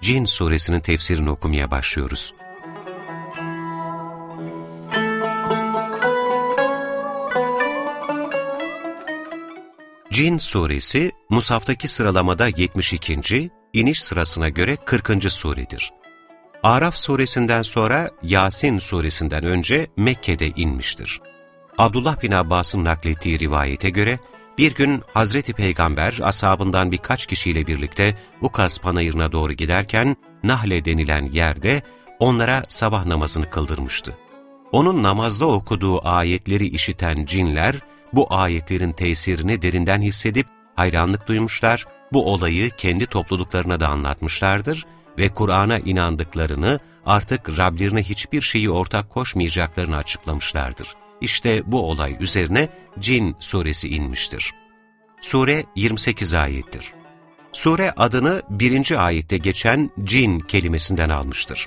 Cin suresinin tefsirini okumaya başlıyoruz. Cin suresi, Musaf'taki sıralamada 72. iniş sırasına göre 40. suredir. Araf suresinden sonra Yasin suresinden önce Mekke'de inmiştir. Abdullah bin Abbas'ın naklettiği rivayete göre, bir gün Hazreti Peygamber asabından birkaç kişiyle birlikte Ukaz panayırına doğru giderken Nahle denilen yerde onlara sabah namazını kıldırmıştı. Onun namazda okuduğu ayetleri işiten cinler bu ayetlerin tesirini derinden hissedip hayranlık duymuşlar, bu olayı kendi topluluklarına da anlatmışlardır ve Kur'an'a inandıklarını artık Rablerine hiçbir şeyi ortak koşmayacaklarını açıklamışlardır. İşte bu olay üzerine Cin suresi inmiştir. Sure 28 ayettir. Sure adını birinci ayette geçen cin kelimesinden almıştır.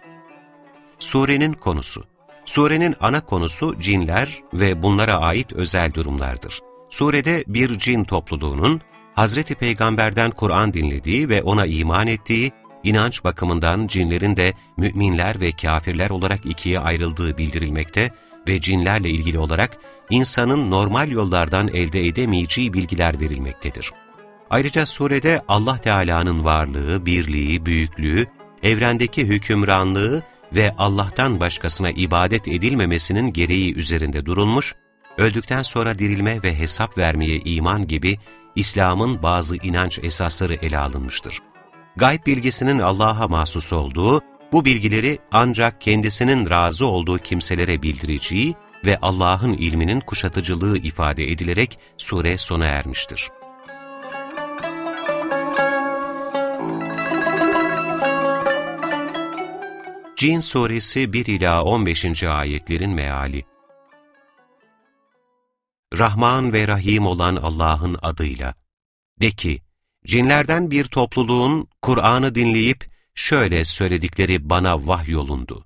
Surenin konusu Surenin ana konusu cinler ve bunlara ait özel durumlardır. Surede bir cin topluluğunun Hazreti Peygamber'den Kur'an dinlediği ve ona iman ettiği, inanç bakımından cinlerin de müminler ve kafirler olarak ikiye ayrıldığı bildirilmekte ve cinlerle ilgili olarak insanın normal yollardan elde edemeyeceği bilgiler verilmektedir. Ayrıca surede Allah Teala'nın varlığı, birliği, büyüklüğü, evrendeki hükümranlığı ve Allah'tan başkasına ibadet edilmemesinin gereği üzerinde durulmuş, öldükten sonra dirilme ve hesap vermeye iman gibi İslam'ın bazı inanç esasları ele alınmıştır. Gayb bilgisinin Allah'a mahsus olduğu, bu bilgileri ancak kendisinin razı olduğu kimselere bildireceği ve Allah'ın ilminin kuşatıcılığı ifade edilerek sure sona ermiştir. Cin Suresi 1 ila 15. ayetlerin meali. Rahman ve Rahim olan Allah'ın adıyla. De ki, cinlerden bir topluluğun Kur'an'ı dinleyip şöyle söyledikleri bana vahyolundu.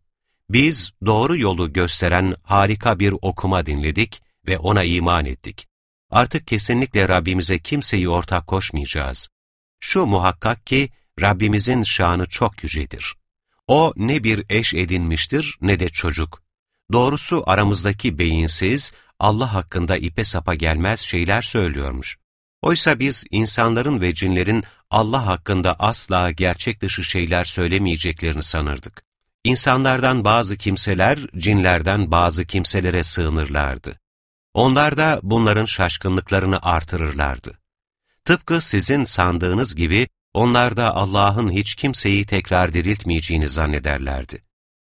Biz doğru yolu gösteren harika bir okuma dinledik ve ona iman ettik. Artık kesinlikle Rabbimize kimseyi ortak koşmayacağız. Şu muhakkak ki Rabbimizin şanı çok yücedir. O ne bir eş edinmiştir ne de çocuk. Doğrusu aramızdaki beyinsiz, Allah hakkında ipe sapa gelmez şeyler söylüyormuş. Oysa biz insanların ve cinlerin Allah hakkında asla gerçek dışı şeyler söylemeyeceklerini sanırdık. İnsanlardan bazı kimseler, cinlerden bazı kimselere sığınırlardı. Onlar da bunların şaşkınlıklarını artırırlardı. Tıpkı sizin sandığınız gibi onlar da Allah'ın hiç kimseyi tekrar diriltmeyeceğini zannederlerdi.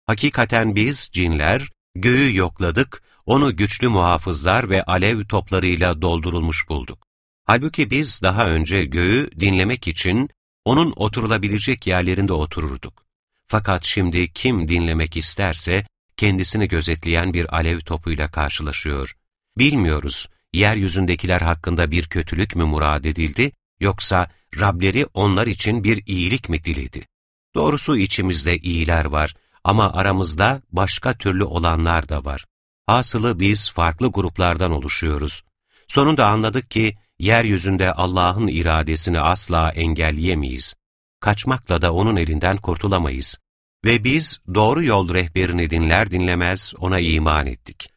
Hakikaten biz, cinler, göğü yokladık, onu güçlü muhafızlar ve alev toplarıyla doldurulmuş bulduk. Halbuki biz daha önce göğü dinlemek için onun oturulabilecek yerlerinde otururduk. Fakat şimdi kim dinlemek isterse kendisini gözetleyen bir alev topuyla karşılaşıyor. Bilmiyoruz, yeryüzündekiler hakkında bir kötülük mü murad edildi, yoksa Rableri onlar için bir iyilik mi diledi? Doğrusu içimizde iyiler var ama aramızda başka türlü olanlar da var. Hasılı biz farklı gruplardan oluşuyoruz. Sonunda anladık ki yeryüzünde Allah'ın iradesini asla engelleyemeyiz. Kaçmakla da O'nun elinden kurtulamayız. Ve biz doğru yol rehberini dinler dinlemez O'na iman ettik.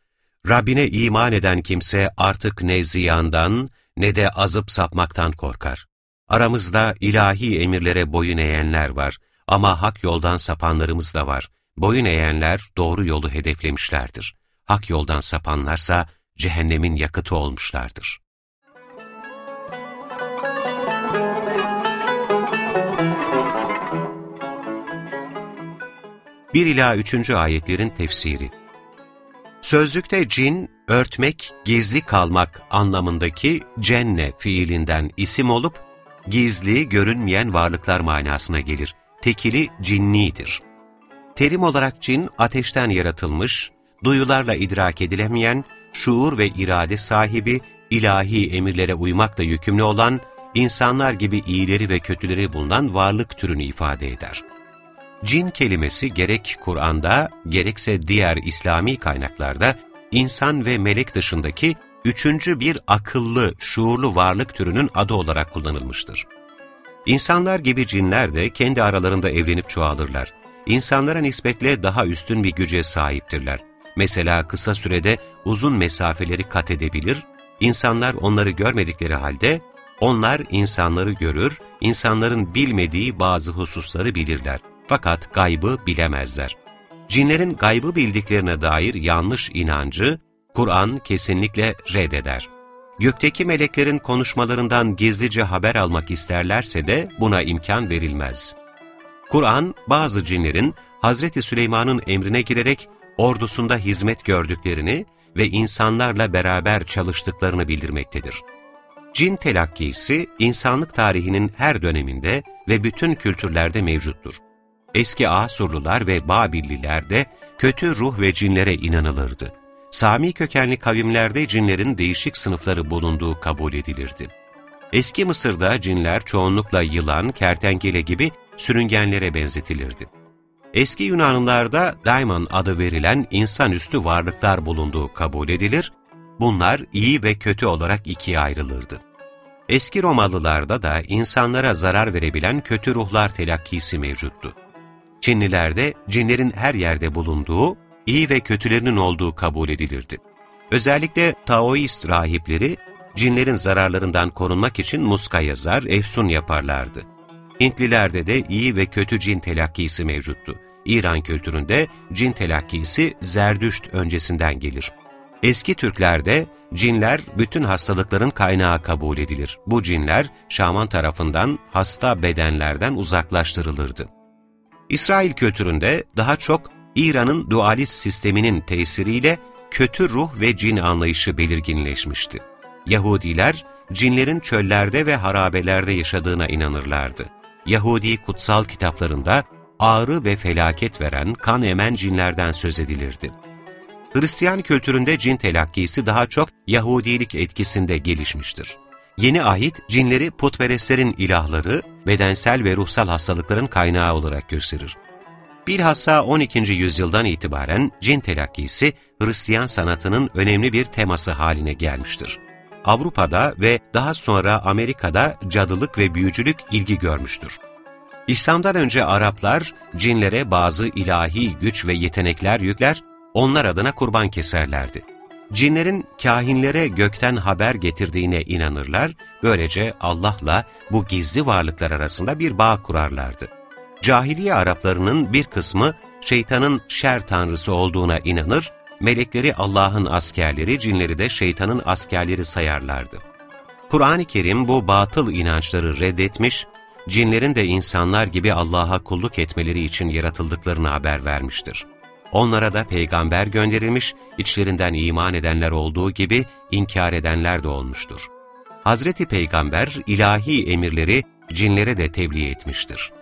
Rabbine iman eden kimse artık ne ziyandan ne de azıp sapmaktan korkar. Aramızda ilahi emirlere boyun eğenler var ama hak yoldan sapanlarımız da var. Boyun eğenler doğru yolu hedeflemişlerdir. Hak yoldan sapanlarsa cehennemin yakıtı olmuşlardır. 1 ila 3. ayetlerin tefsiri. Sözlükte cin, örtmek, gizli kalmak anlamındaki cenne fiilinden isim olup, gizli, görünmeyen varlıklar manasına gelir. tekili cinnidir. Terim olarak cin, ateşten yaratılmış, duyularla idrak edilemeyen, şuur ve irade sahibi, ilahi emirlere uymakla yükümlü olan, insanlar gibi iyileri ve kötüleri bulunan varlık türünü ifade eder. Cin kelimesi gerek Kur'an'da gerekse diğer İslami kaynaklarda insan ve melek dışındaki üçüncü bir akıllı, şuurlu varlık türünün adı olarak kullanılmıştır. İnsanlar gibi cinler de kendi aralarında evlenip çoğalırlar. İnsanlara nispetle daha üstün bir güce sahiptirler. Mesela kısa sürede uzun mesafeleri kat edebilir, insanlar onları görmedikleri halde onlar insanları görür, insanların bilmediği bazı hususları bilirler. Fakat gaybı bilemezler. Cinlerin gaybı bildiklerine dair yanlış inancı, Kur'an kesinlikle reddeder. Gökteki meleklerin konuşmalarından gizlice haber almak isterlerse de buna imkan verilmez. Kur'an, bazı cinlerin Hazreti Süleyman'ın emrine girerek ordusunda hizmet gördüklerini ve insanlarla beraber çalıştıklarını bildirmektedir. Cin telakkisi, insanlık tarihinin her döneminde ve bütün kültürlerde mevcuttur. Eski Asurlular ve Babilliler de kötü ruh ve cinlere inanılırdı. Sami kökenli kavimlerde cinlerin değişik sınıfları bulunduğu kabul edilirdi. Eski Mısır'da cinler çoğunlukla yılan, kertenkele gibi sürüngenlere benzetilirdi. Eski Yunanlılarda daimon adı verilen insanüstü varlıklar bulunduğu kabul edilir, bunlar iyi ve kötü olarak ikiye ayrılırdı. Eski Romalılarda da insanlara zarar verebilen kötü ruhlar telakkisi mevcuttu. Çinlilerde cinlerin her yerde bulunduğu, iyi ve kötülerinin olduğu kabul edilirdi. Özellikle Taoist rahipleri, cinlerin zararlarından korunmak için muska yazar, efsun yaparlardı. Hintlilerde de iyi ve kötü cin telakkisi mevcuttu. İran kültüründe cin telakkisi Zerdüşt öncesinden gelir. Eski Türklerde cinler bütün hastalıkların kaynağı kabul edilir. Bu cinler şaman tarafından hasta bedenlerden uzaklaştırılırdı. İsrail kültüründe daha çok İran'ın dualist sisteminin tesiriyle kötü ruh ve cin anlayışı belirginleşmişti. Yahudiler, cinlerin çöllerde ve harabelerde yaşadığına inanırlardı. Yahudi kutsal kitaplarında ağrı ve felaket veren, kan emen cinlerden söz edilirdi. Hristiyan kültüründe cin telakkisi daha çok Yahudilik etkisinde gelişmiştir. Yeni ahit cinleri putperestlerin ilahları, bedensel ve ruhsal hastalıkların kaynağı olarak gösterir. Bilhassa 12. yüzyıldan itibaren cin telakkisi Hristiyan sanatının önemli bir teması haline gelmiştir. Avrupa'da ve daha sonra Amerika'da cadılık ve büyücülük ilgi görmüştür. İslam'dan önce Araplar cinlere bazı ilahi güç ve yetenekler yükler, onlar adına kurban keserlerdi. Cinlerin kahinlere gökten haber getirdiğine inanırlar, böylece Allah'la bu gizli varlıklar arasında bir bağ kurarlardı. Cahiliye Araplarının bir kısmı şeytanın şer tanrısı olduğuna inanır, melekleri Allah'ın askerleri, cinleri de şeytanın askerleri sayarlardı. Kur'an-ı Kerim bu batıl inançları reddetmiş, cinlerin de insanlar gibi Allah'a kulluk etmeleri için yaratıldıklarını haber vermiştir. Onlara da peygamber gönderilmiş, içlerinden iman edenler olduğu gibi inkar edenler de olmuştur. Hazreti Peygamber ilahi emirleri cinlere de tebliğ etmiştir.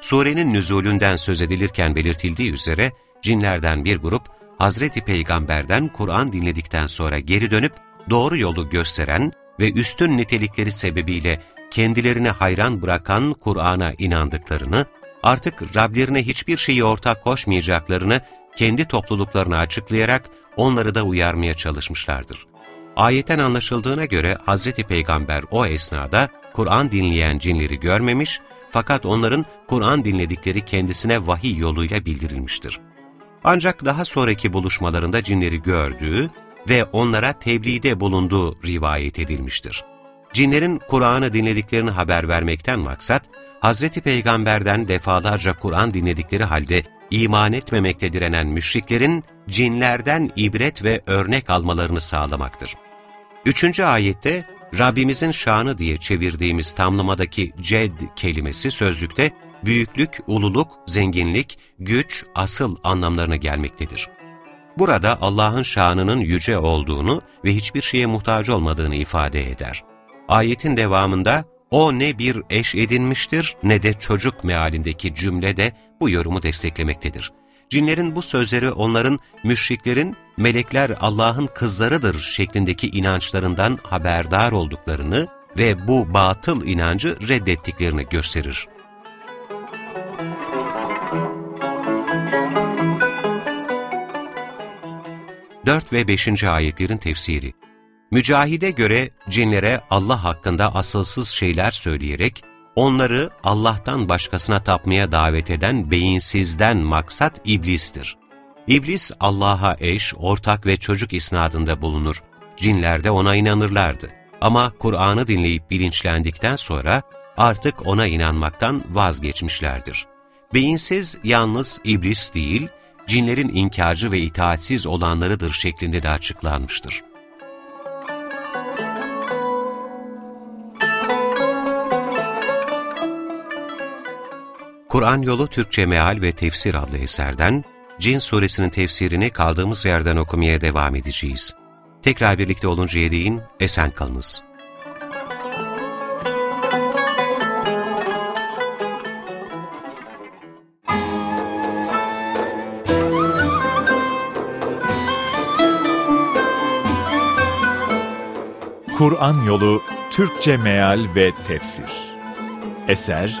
Surenin nüzulünden söz edilirken belirtildiği üzere cinlerden bir grup Hazreti Peygamber'den Kur'an dinledikten sonra geri dönüp doğru yolu gösteren ve üstün nitelikleri sebebiyle kendilerine hayran bırakan Kur'an'a inandıklarını, artık Rablerine hiçbir şeyi ortak koşmayacaklarını kendi topluluklarına açıklayarak onları da uyarmaya çalışmışlardır. Ayetten anlaşıldığına göre Hazreti Peygamber o esnada Kur'an dinleyen cinleri görmemiş fakat onların Kur'an dinledikleri kendisine vahiy yoluyla bildirilmiştir. Ancak daha sonraki buluşmalarında cinleri gördüğü ve onlara tebliğde bulunduğu rivayet edilmiştir. Cinlerin Kur'an'ı dinlediklerini haber vermekten maksat, Hazreti Peygamber'den defalarca Kur'an dinledikleri halde iman etmemekte direnen müşriklerin cinlerden ibret ve örnek almalarını sağlamaktır. Üçüncü ayette Rabbimizin şanı diye çevirdiğimiz tamlamadaki ced kelimesi sözlükte büyüklük, ululuk, zenginlik, güç, asıl anlamlarına gelmektedir. Burada Allah'ın şanının yüce olduğunu ve hiçbir şeye muhtaç olmadığını ifade eder. Ayetin devamında O ne bir eş edinmiştir ne de çocuk mealindeki cümle de bu yorumu desteklemektedir. Cinlerin bu sözleri onların müşriklerin melekler Allah'ın kızlarıdır şeklindeki inançlarından haberdar olduklarını ve bu batıl inancı reddettiklerini gösterir. 4 ve 5. ayetlerin tefsiri Mücahide göre cinlere Allah hakkında asılsız şeyler söyleyerek, onları Allah'tan başkasına tapmaya davet eden beyinsizden maksat iblistir. İblis Allah'a eş, ortak ve çocuk isnadında bulunur. Cinler de ona inanırlardı. Ama Kur'an'ı dinleyip bilinçlendikten sonra artık ona inanmaktan vazgeçmişlerdir. Beyinsiz yalnız iblis değil, cinlerin inkarcı ve itaatsiz olanlarıdır şeklinde de açıklanmıştır. Kur'an Yolu Türkçe Meal ve Tefsir adlı eserden Cin suresinin tefsirini kaldığımız yerden okumaya devam edeceğiz. Tekrar birlikte oluncaya değin esen kalınız. Kur'an Yolu Türkçe Meal ve Tefsir Eser